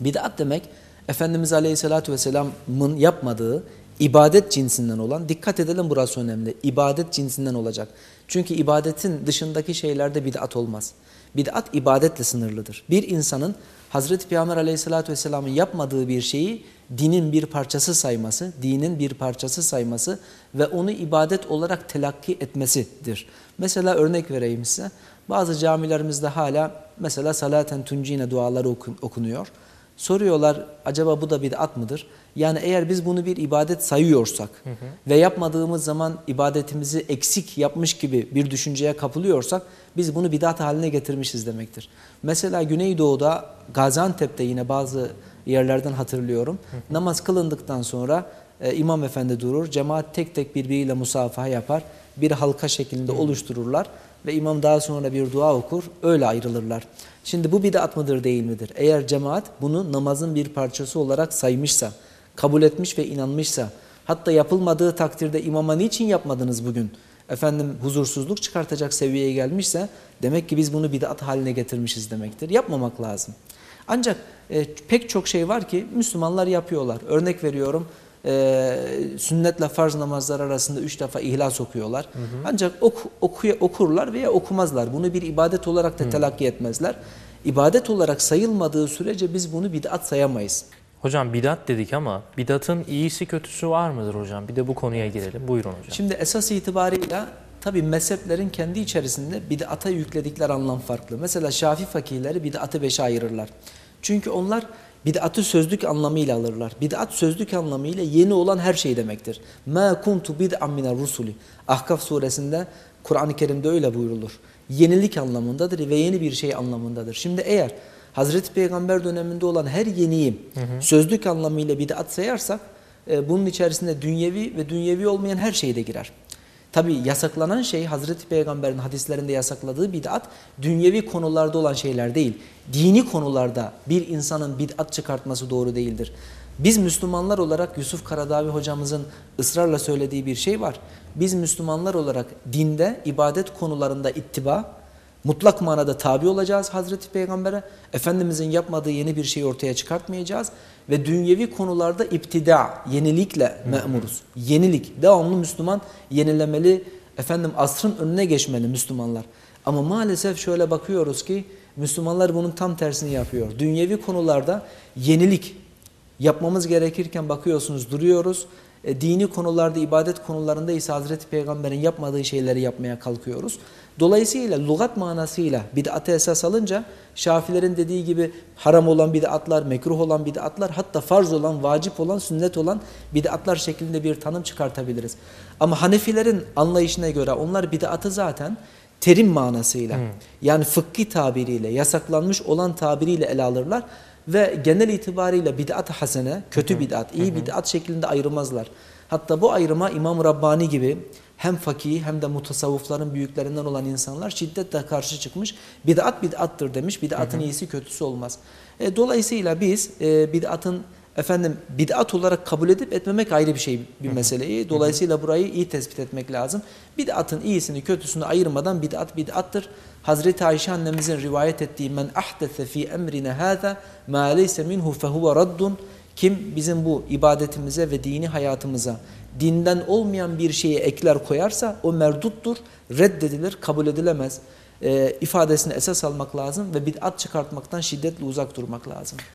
Bid'at demek Efendimiz Aleyhisselatü Vesselam'ın yapmadığı ibadet cinsinden olan, dikkat edelim burası önemli, ibadet cinsinden olacak. Çünkü ibadetin dışındaki şeylerde bid'at olmaz. Bid'at ibadetle sınırlıdır. Bir insanın Hazreti Peygamber Aleyhisselatü vesselamın yapmadığı bir şeyi dinin bir parçası sayması, dinin bir parçası sayması ve onu ibadet olarak telakki etmesidir. Mesela örnek vereyim size. Bazı camilerimizde hala mesela salaten tuncine duaları okunuyor. Soruyorlar acaba bu da bid'at mıdır? Yani eğer biz bunu bir ibadet sayıyorsak hı hı. ve yapmadığımız zaman ibadetimizi eksik yapmış gibi bir düşünceye kapılıyorsak biz bunu bid'at haline getirmişiz demektir. Mesela Güneydoğu'da Gaziantep'te yine bazı yerlerden hatırlıyorum. Hı hı. Namaz kılındıktan sonra e, imam efendi durur, cemaat tek tek birbiriyle musafaha yapar, bir halka şeklinde hı. oluştururlar ve imam daha sonra bir dua okur, öyle ayrılırlar. Şimdi bu bid'at mıdır değil midir? Eğer cemaat bunu namazın bir parçası olarak saymışsa, kabul etmiş ve inanmışsa, hatta yapılmadığı takdirde imama niçin yapmadınız bugün? Efendim huzursuzluk çıkartacak seviyeye gelmişse demek ki biz bunu bid'at haline getirmişiz demektir. Yapmamak lazım. Ancak e, pek çok şey var ki Müslümanlar yapıyorlar. Örnek veriyorum e, sünnetle farz namazlar arasında üç defa ihlas okuyorlar. Hı hı. Ancak ok, oku, okurlar veya okumazlar. Bunu bir ibadet olarak da hı. telakki etmezler. İbadet olarak sayılmadığı sürece biz bunu bid'at sayamayız. Hocam bidat dedik ama bidatın iyisi kötüsü var mıdır hocam? Bir de bu konuya girelim. Buyurun hocam. Şimdi esas itibarıyla tabi mezheplerin kendi içerisinde bid'ata yükledikleri anlam farklı. Mesela Şafi fakihleri bid'atı beşe ayırırlar. Çünkü onlar bid'atı sözlük anlamıyla alırlar. Bid'at sözlük anlamıyla yeni olan her şey demektir. Ma kuntu bid'an minar rusuli. Ahkaf suresinde Kur'an-ı Kerim'de öyle buyurulur. Yenilik anlamındadır ve yeni bir şey anlamındadır. Şimdi eğer Hazreti Peygamber döneminde olan her yeniyi hı hı. sözlük anlamıyla bid'at sayarsak e, bunun içerisinde dünyevi ve dünyevi olmayan her şey de girer. Tabi yasaklanan şey Hazreti Peygamber'in hadislerinde yasakladığı bid'at dünyevi konularda olan şeyler değil. Dini konularda bir insanın bid'at çıkartması doğru değildir. Biz Müslümanlar olarak Yusuf Karadavi hocamızın ısrarla söylediği bir şey var. Biz Müslümanlar olarak dinde, ibadet konularında ittiba, Mutlak manada tabi olacağız Hazreti Peygamber'e. Efendimizin yapmadığı yeni bir şey ortaya çıkartmayacağız. Ve dünyevi konularda iptida, yenilikle memuruz. Yenilik. Devamlı Müslüman yenilemeli. Efendim asrın önüne geçmeli Müslümanlar. Ama maalesef şöyle bakıyoruz ki Müslümanlar bunun tam tersini yapıyor. Dünyevi konularda yenilik yapmamız gerekirken bakıyorsunuz duruyoruz. E, dini konularda, ibadet konularında ise Hazreti Peygamber'in yapmadığı şeyleri yapmaya kalkıyoruz. Dolayısıyla lugat manasıyla bid'ate esas alınca Şafilerin dediği gibi haram olan bid'atlar, mekruh olan bid'atlar hatta farz olan, vacip olan, sünnet olan bid'atlar şeklinde bir tanım çıkartabiliriz. Ama Hanefilerin anlayışına göre onlar bid'atı zaten terim manasıyla hmm. yani fıkhi tabiriyle, yasaklanmış olan tabiriyle ele alırlar ve genel itibariyle bid'at hasene, kötü bid'at, iyi bid'at şeklinde ayırmazlar. Hatta bu ayrıma İmam Rabbani gibi hem fakih hem de mutasavvufların büyüklerinden olan insanlar şiddetle karşı çıkmış. Bid'at bid'attır demiş. Bid'atın iyisi kötüsü olmaz. E, dolayısıyla biz e, bid'atın efendim bid'at olarak kabul edip etmemek ayrı bir şey bir meseleyi. Dolayısıyla burayı iyi tespit etmek lazım. Bid'atın iyisini kötüsünü ayırmadan bid'at bid'attır. Hazreti Ayşe annemizin rivayet ettiği men ahdese fi emrine hâzâ mâ leyse minhu fehuve raddun kim bizim bu ibadetimize ve dini hayatımıza dinden olmayan bir şeyi ekler koyarsa o merduttur, reddedilir, kabul edilemez e, ifadesini esas almak lazım ve bid'at çıkartmaktan şiddetle uzak durmak lazım.